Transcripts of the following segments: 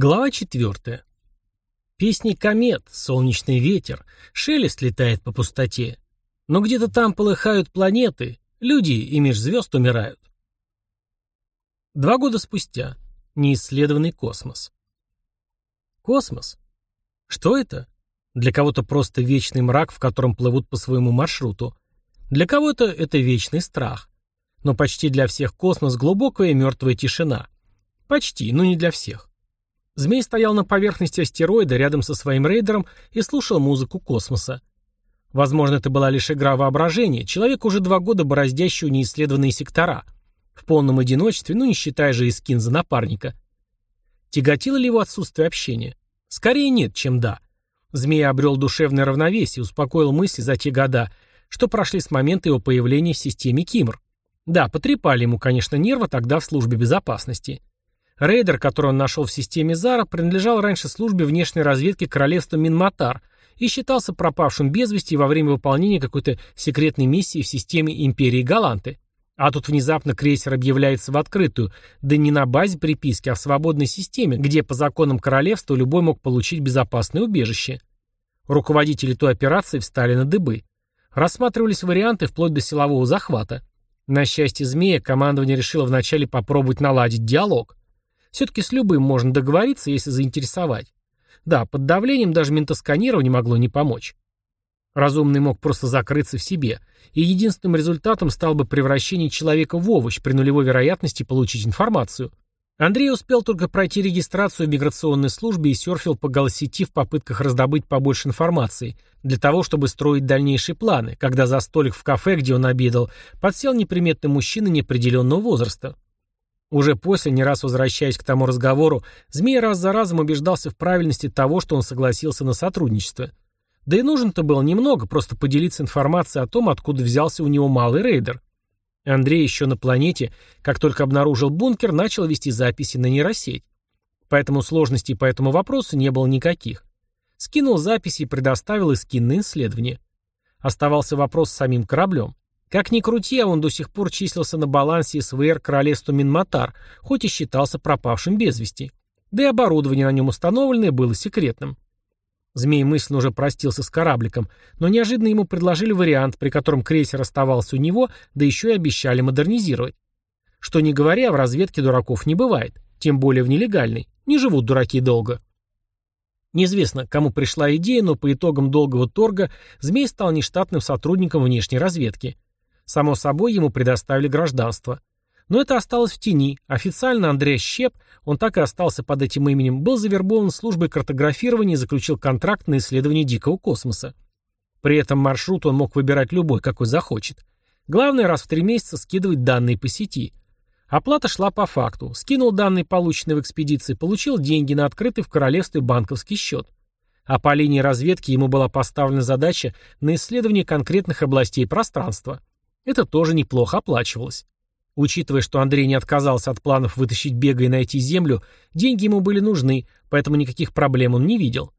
Глава четвертая. Песни комет, солнечный ветер, шелест летает по пустоте. Но где-то там полыхают планеты, люди и меж звезд умирают. Два года спустя. Неисследованный космос. Космос? Что это? Для кого-то просто вечный мрак, в котором плывут по своему маршруту. Для кого-то это вечный страх. Но почти для всех космос – глубокая и мертвая тишина. Почти, но не для всех. Змей стоял на поверхности астероида рядом со своим рейдером и слушал музыку космоса. Возможно, это была лишь игра воображения, человек уже два года бороздящего неисследованные сектора. В полном одиночестве, ну не считая же и скин за напарника. Тяготило ли его отсутствие общения? Скорее нет, чем да. Змей обрел душевное равновесие, успокоил мысли за те года, что прошли с момента его появления в системе Кимр. Да, потрепали ему, конечно, нервы тогда в службе безопасности. Рейдер, который он нашел в системе Зара, принадлежал раньше службе внешней разведки королевства Минматар и считался пропавшим без вести во время выполнения какой-то секретной миссии в системе Империи Галанты. А тут внезапно крейсер объявляется в открытую, да не на базе приписки, а в свободной системе, где по законам королевства любой мог получить безопасное убежище. Руководители той операции встали на дыбы. Рассматривались варианты вплоть до силового захвата. На счастье змея командование решило вначале попробовать наладить диалог. Все-таки с любым можно договориться, если заинтересовать. Да, под давлением даже ментосканирование могло не помочь. Разумный мог просто закрыться в себе, и единственным результатом стало бы превращение человека в овощ при нулевой вероятности получить информацию. Андрей успел только пройти регистрацию в миграционной службе и серфил по голосети в попытках раздобыть побольше информации, для того, чтобы строить дальнейшие планы, когда за столик в кафе, где он обедал, подсел неприметный мужчина неопределенного возраста. Уже после, не раз возвращаясь к тому разговору, Змей раз за разом убеждался в правильности того, что он согласился на сотрудничество. Да и нужен-то было немного, просто поделиться информацией о том, откуда взялся у него малый рейдер. Андрей еще на планете, как только обнаружил бункер, начал вести записи на нейросеть. Поэтому сложностей по этому вопросу не было никаких. Скинул записи и предоставил и на исследование. Оставался вопрос с самим кораблем. Как ни крути, а он до сих пор числился на балансе СВР королевства Минматар, хоть и считался пропавшим без вести. Да и оборудование на нем установленное было секретным. Змей мысленно уже простился с корабликом, но неожиданно ему предложили вариант, при котором крейсер оставался у него, да еще и обещали модернизировать. Что не говоря, в разведке дураков не бывает, тем более в нелегальной. Не живут дураки долго. Неизвестно, кому пришла идея, но по итогам долгого торга Змей стал нештатным сотрудником внешней разведки. Само собой, ему предоставили гражданство. Но это осталось в тени. Официально Андрей Щеп, он так и остался под этим именем, был завербован службой картографирования и заключил контракт на исследование дикого космоса. При этом маршрут он мог выбирать любой, какой захочет. Главное, раз в три месяца скидывать данные по сети. Оплата шла по факту. Скинул данные, полученные в экспедиции, получил деньги на открытый в королевстве банковский счет. А по линии разведки ему была поставлена задача на исследование конкретных областей пространства. Это тоже неплохо оплачивалось. Учитывая, что Андрей не отказался от планов вытащить Бега и найти землю, деньги ему были нужны, поэтому никаких проблем он не видел.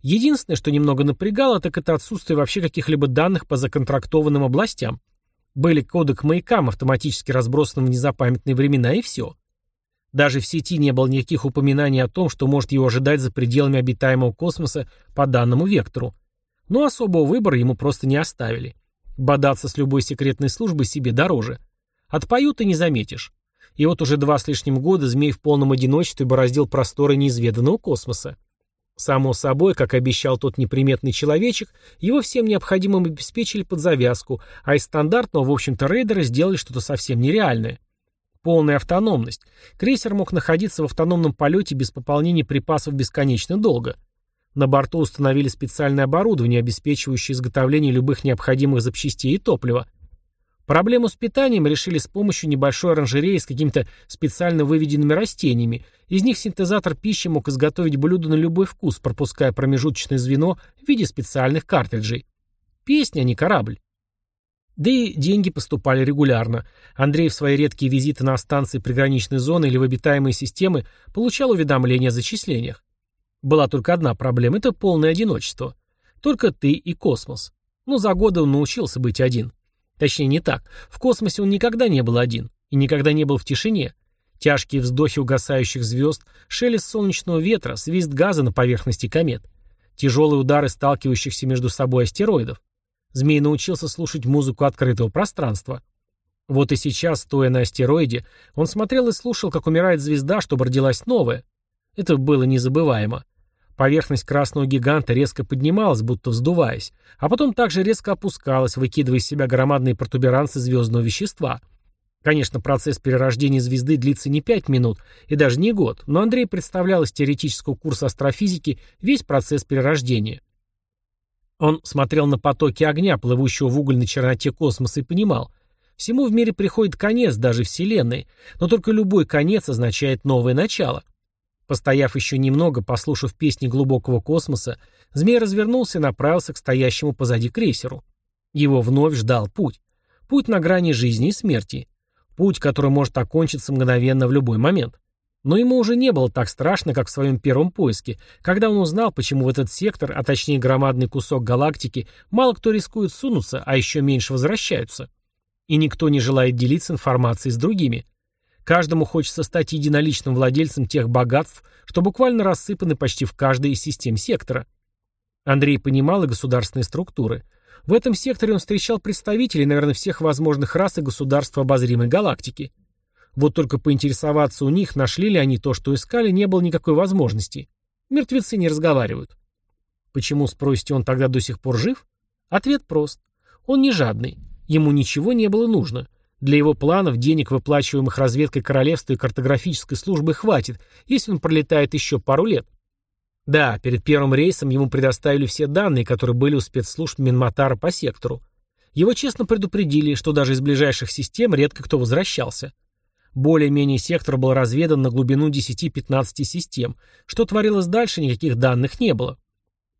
Единственное, что немного напрягало, так это отсутствие вообще каких-либо данных по законтрактованным областям. Были коды к маякам, автоматически разбросанным в незапамятные времена, и все. Даже в сети не было никаких упоминаний о том, что может его ожидать за пределами обитаемого космоса по данному вектору. Но особого выбора ему просто не оставили. Бодаться с любой секретной службой себе дороже. Отпоют и не заметишь. И вот уже два с лишним года змей в полном одиночестве бороздил просторы неизведанного космоса. Само собой, как обещал тот неприметный человечек, его всем необходимым обеспечили под завязку, а из стандартного, в общем-то, рейдера сделали что-то совсем нереальное. Полная автономность. Крейсер мог находиться в автономном полете без пополнения припасов бесконечно долго. На борту установили специальное оборудование, обеспечивающее изготовление любых необходимых запчастей и топлива. Проблему с питанием решили с помощью небольшой оранжереи с какими-то специально выведенными растениями. Из них синтезатор пищи мог изготовить блюдо на любой вкус, пропуская промежуточное звено в виде специальных картриджей. Песня, а не корабль. Да и деньги поступали регулярно. Андрей в свои редкие визиты на станции приграничной зоны или в обитаемые системы получал уведомления о зачислениях. Была только одна проблема – это полное одиночество. Только ты и космос. Но за годы он научился быть один. Точнее, не так. В космосе он никогда не был один. И никогда не был в тишине. Тяжкие вздохи угасающих звезд, шелест солнечного ветра, свист газа на поверхности комет. Тяжелые удары сталкивающихся между собой астероидов. Змей научился слушать музыку открытого пространства. Вот и сейчас, стоя на астероиде, он смотрел и слушал, как умирает звезда, чтобы родилась новая. Это было незабываемо. Поверхность красного гиганта резко поднималась, будто вздуваясь, а потом также резко опускалась, выкидывая из себя громадные протуберанцы звездного вещества. Конечно, процесс перерождения звезды длится не пять минут и даже не год, но Андрей представлял из теоретического курса астрофизики весь процесс перерождения. Он смотрел на потоки огня, плывущего в угольной черноте космоса, и понимал, всему в мире приходит конец, даже Вселенной, но только любой конец означает новое начало. Постояв еще немного, послушав песни глубокого космоса, змей развернулся и направился к стоящему позади крейсеру. Его вновь ждал путь. Путь на грани жизни и смерти. Путь, который может окончиться мгновенно в любой момент. Но ему уже не было так страшно, как в своем первом поиске, когда он узнал, почему в этот сектор, а точнее громадный кусок галактики, мало кто рискует сунуться, а еще меньше возвращаются. И никто не желает делиться информацией с другими. Каждому хочется стать единоличным владельцем тех богатств, что буквально рассыпаны почти в каждой из систем сектора. Андрей понимал и государственные структуры. В этом секторе он встречал представителей, наверное, всех возможных рас и государств обозримой галактики. Вот только поинтересоваться у них, нашли ли они то, что искали, не было никакой возможности. Мертвецы не разговаривают. Почему, спросите, он тогда до сих пор жив? Ответ прост. Он не жадный. Ему ничего не было нужно. Для его планов денег, выплачиваемых разведкой королевства и картографической службы, хватит, если он пролетает еще пару лет. Да, перед первым рейсом ему предоставили все данные, которые были у спецслужб Минматара по сектору. Его честно предупредили, что даже из ближайших систем редко кто возвращался. Более-менее сектор был разведан на глубину 10-15 систем. Что творилось дальше, никаких данных не было.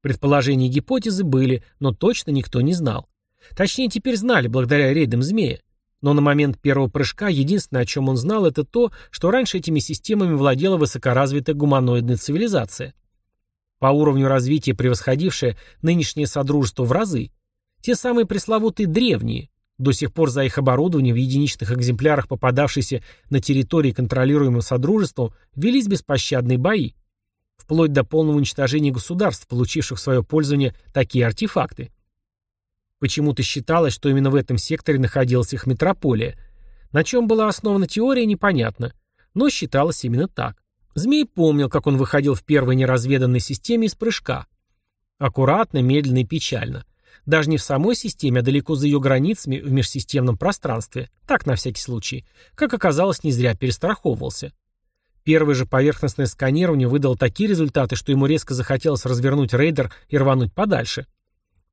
Предположения и гипотезы были, но точно никто не знал. Точнее, теперь знали, благодаря рейдам змея. Но на момент первого прыжка единственное, о чем он знал, это то, что раньше этими системами владела высокоразвитая гуманоидная цивилизация. По уровню развития превосходившая нынешнее содружество в разы. Те самые пресловутые древние, до сих пор за их оборудование в единичных экземплярах, попадавшиеся на территории, контролируемым Содружеством, велись беспощадные бои. Вплоть до полного уничтожения государств, получивших в свое пользование такие артефакты. Почему-то считалось, что именно в этом секторе находилась их метрополия. На чем была основана теория, непонятно. Но считалось именно так. Змей помнил, как он выходил в первой неразведанной системе из прыжка. Аккуратно, медленно и печально. Даже не в самой системе, а далеко за ее границами в межсистемном пространстве. Так, на всякий случай. Как оказалось, не зря перестраховывался. Первое же поверхностное сканирование выдало такие результаты, что ему резко захотелось развернуть рейдер и рвануть подальше.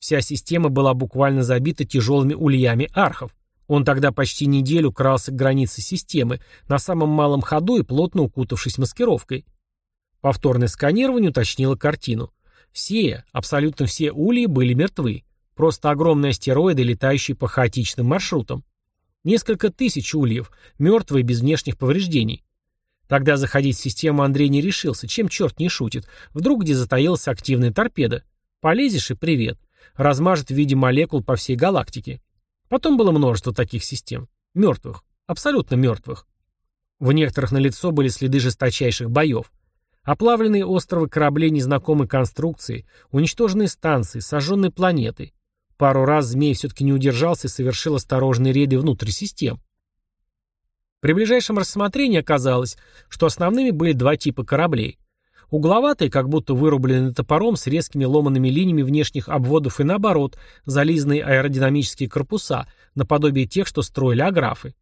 Вся система была буквально забита тяжелыми ульями архов. Он тогда почти неделю крался к границе системы, на самом малом ходу и плотно укутавшись маскировкой. Повторное сканирование уточнило картину. Все, абсолютно все ульи были мертвы. Просто огромные астероиды, летающие по хаотичным маршрутам. Несколько тысяч ульев, мертвые без внешних повреждений. Тогда заходить в систему Андрей не решился, чем черт не шутит. Вдруг где затаилась активная торпеда. Полезешь и привет размажет в виде молекул по всей галактике. Потом было множество таких систем. Мертвых. Абсолютно мертвых. В некоторых налицо были следы жесточайших боев. Оплавленные островы кораблей незнакомой конструкции, уничтоженные станции, сожженные планеты. Пару раз змей все-таки не удержался и совершил осторожные рейды внутрь систем. При ближайшем рассмотрении оказалось, что основными были два типа кораблей. Угловатые, как будто вырубленные топором с резкими ломанными линиями внешних обводов и наоборот, зализанные аэродинамические корпуса, наподобие тех, что строили аграфы.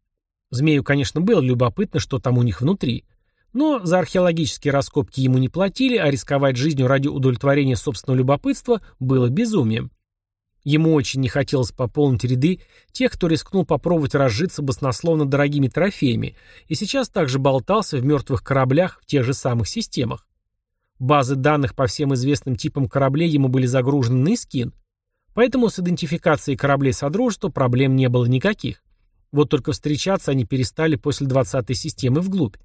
Змею, конечно, было любопытно, что там у них внутри. Но за археологические раскопки ему не платили, а рисковать жизнью ради удовлетворения собственного любопытства было безумием. Ему очень не хотелось пополнить ряды тех, кто рискнул попробовать разжиться баснословно дорогими трофеями, и сейчас также болтался в мертвых кораблях в тех же самых системах. Базы данных по всем известным типам кораблей ему были загружены на Искин, поэтому с идентификацией кораблей Содружества проблем не было никаких. Вот только встречаться они перестали после 20-й системы вглубь.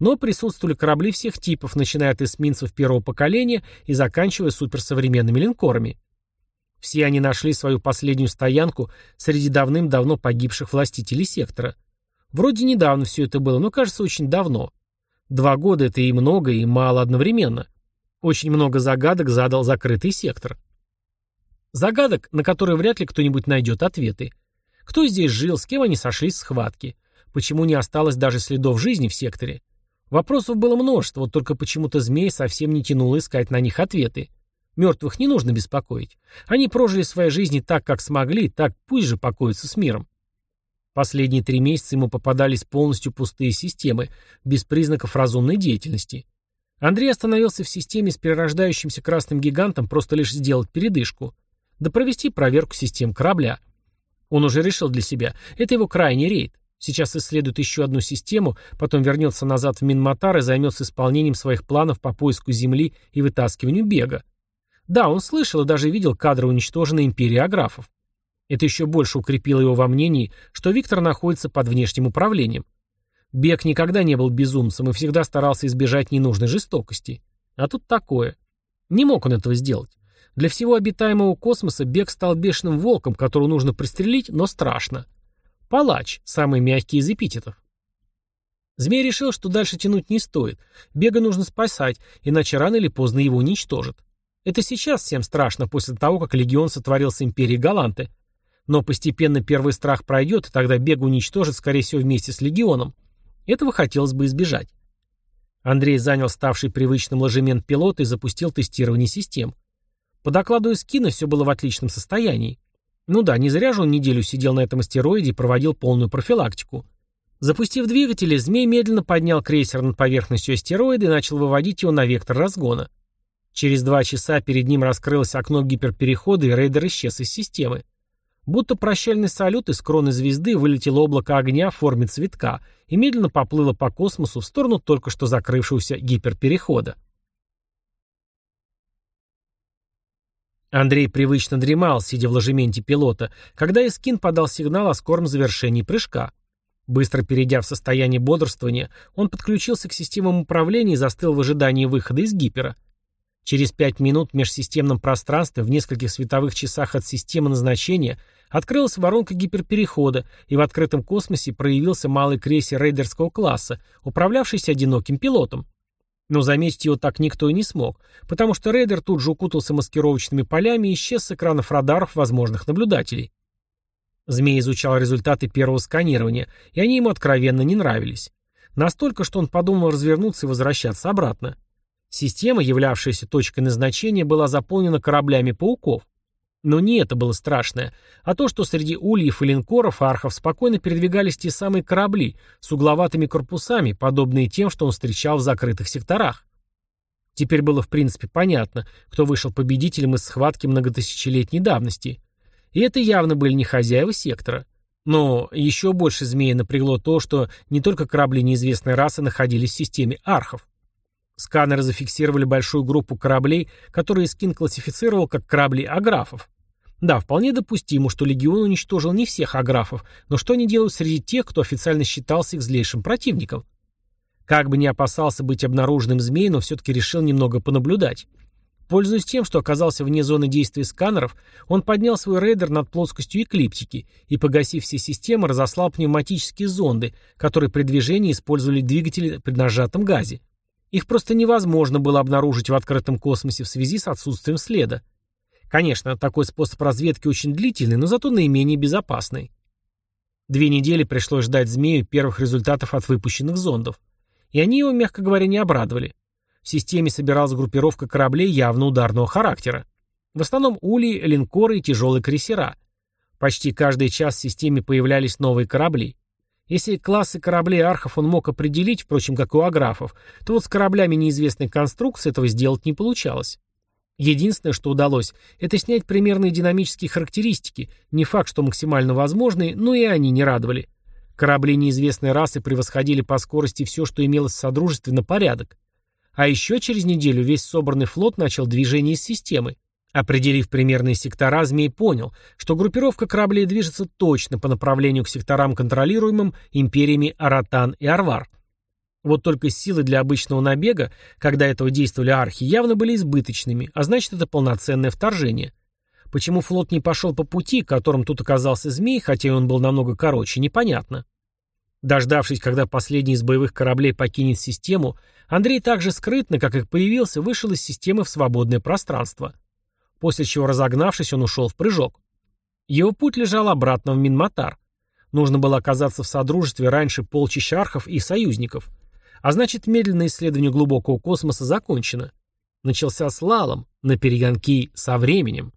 Но присутствовали корабли всех типов, начиная от эсминцев первого поколения и заканчивая суперсовременными линкорами. Все они нашли свою последнюю стоянку среди давным-давно погибших властителей сектора. Вроде недавно все это было, но кажется очень давно. Два года это и много, и мало одновременно. Очень много загадок задал закрытый сектор. Загадок, на которые вряд ли кто-нибудь найдет ответы. Кто здесь жил, с кем они сошлись в схватке? Почему не осталось даже следов жизни в секторе? Вопросов было множество, вот только почему-то змей совсем не тянуло искать на них ответы. Мертвых не нужно беспокоить. Они прожили свои жизни так, как смогли, так пусть же покоятся с миром. Последние три месяца ему попадались полностью пустые системы, без признаков разумной деятельности. Андрей остановился в системе с перерождающимся красным гигантом просто лишь сделать передышку, да провести проверку систем корабля. Он уже решил для себя, это его крайний рейд. Сейчас исследует еще одну систему, потом вернется назад в Минматар и займется исполнением своих планов по поиску Земли и вытаскиванию бега. Да, он слышал и даже видел кадры уничтоженной империи аграфов. Это еще больше укрепило его во мнении, что Виктор находится под внешним управлением. Бег никогда не был безумцем и всегда старался избежать ненужной жестокости. А тут такое. Не мог он этого сделать. Для всего обитаемого космоса Бег стал бешеным волком, которого нужно пристрелить, но страшно. Палач, самый мягкий из эпитетов. Змей решил, что дальше тянуть не стоит. Бега нужно спасать, иначе рано или поздно его уничтожат. Это сейчас всем страшно, после того, как легион сотворил с империей Галанты. Но постепенно первый страх пройдет, и тогда Бега уничтожит, скорее всего, вместе с легионом. Этого хотелось бы избежать. Андрей занял ставший привычным ложемент пилота и запустил тестирование систем. По докладу Искина все было в отличном состоянии. Ну да, не зря же он неделю сидел на этом астероиде и проводил полную профилактику. Запустив двигатели, змей медленно поднял крейсер над поверхностью астероида и начал выводить его на вектор разгона. Через два часа перед ним раскрылось окно гиперперехода, и рейдер исчез из системы. Будто прощальный салют из кроны звезды вылетело облако огня в форме цветка и медленно поплыло по космосу в сторону только что закрывшегося гиперперехода. Андрей привычно дремал, сидя в ложементе пилота, когда Искин подал сигнал о скором завершении прыжка. Быстро перейдя в состояние бодрствования, он подключился к системам управления и застыл в ожидании выхода из гипера. Через пять минут в межсистемном пространстве в нескольких световых часах от системы назначения открылась воронка гиперперехода, и в открытом космосе проявился малый крейсер рейдерского класса, управлявшийся одиноким пилотом. Но заметить его так никто и не смог, потому что рейдер тут же укутался маскировочными полями и исчез с экранов радаров возможных наблюдателей. Змей изучал результаты первого сканирования, и они ему откровенно не нравились. Настолько, что он подумал развернуться и возвращаться обратно. Система, являвшаяся точкой назначения, была заполнена кораблями пауков. Но не это было страшное, а то, что среди ульев и линкоров архов спокойно передвигались те самые корабли с угловатыми корпусами, подобные тем, что он встречал в закрытых секторах. Теперь было в принципе понятно, кто вышел победителем из схватки многотысячелетней давности. И это явно были не хозяева сектора. Но еще больше змеи напрягло то, что не только корабли неизвестной расы находились в системе архов. Сканеры зафиксировали большую группу кораблей, которые Скин классифицировал как корабли аграфов. Да, вполне допустимо, что Легион уничтожил не всех аграфов, но что они делают среди тех, кто официально считался их злейшим противником? Как бы не опасался быть обнаруженным змей, но все-таки решил немного понаблюдать. Пользуясь тем, что оказался вне зоны действия сканеров, он поднял свой рейдер над плоскостью эклиптики и, погасив все системы, разослал пневматические зонды, которые при движении использовали двигатели при нажатом газе. Их просто невозможно было обнаружить в открытом космосе в связи с отсутствием следа. Конечно, такой способ разведки очень длительный, но зато наименее безопасный. Две недели пришлось ждать змею первых результатов от выпущенных зондов. И они его, мягко говоря, не обрадовали. В системе собиралась группировка кораблей явно ударного характера. В основном улей, линкоры и тяжелые крейсера. Почти каждый час в системе появлялись новые корабли. Если классы кораблей архов он мог определить, впрочем, как и у аграфов, то вот с кораблями неизвестной конструкции этого сделать не получалось. Единственное, что удалось, это снять примерные динамические характеристики, не факт, что максимально возможные, но и они не радовали. Корабли неизвестной расы превосходили по скорости все, что имелось в Содружестве на порядок. А еще через неделю весь собранный флот начал движение из системы. Определив примерные сектора, Змей понял, что группировка кораблей движется точно по направлению к секторам, контролируемым империями Аратан и Арвар. Вот только силы для обычного набега, когда этого действовали архи, явно были избыточными, а значит это полноценное вторжение. Почему флот не пошел по пути, которым тут оказался Змей, хотя он был намного короче, непонятно. Дождавшись, когда последний из боевых кораблей покинет систему, Андрей так же скрытно, как и появился, вышел из системы в свободное пространство. После чего, разогнавшись, он ушел в прыжок. Его путь лежал обратно в Минматар. Нужно было оказаться в содружестве раньше полчища архов и союзников. А значит, медленное исследование глубокого космоса закончено. Начался слалом на перегонки со временем.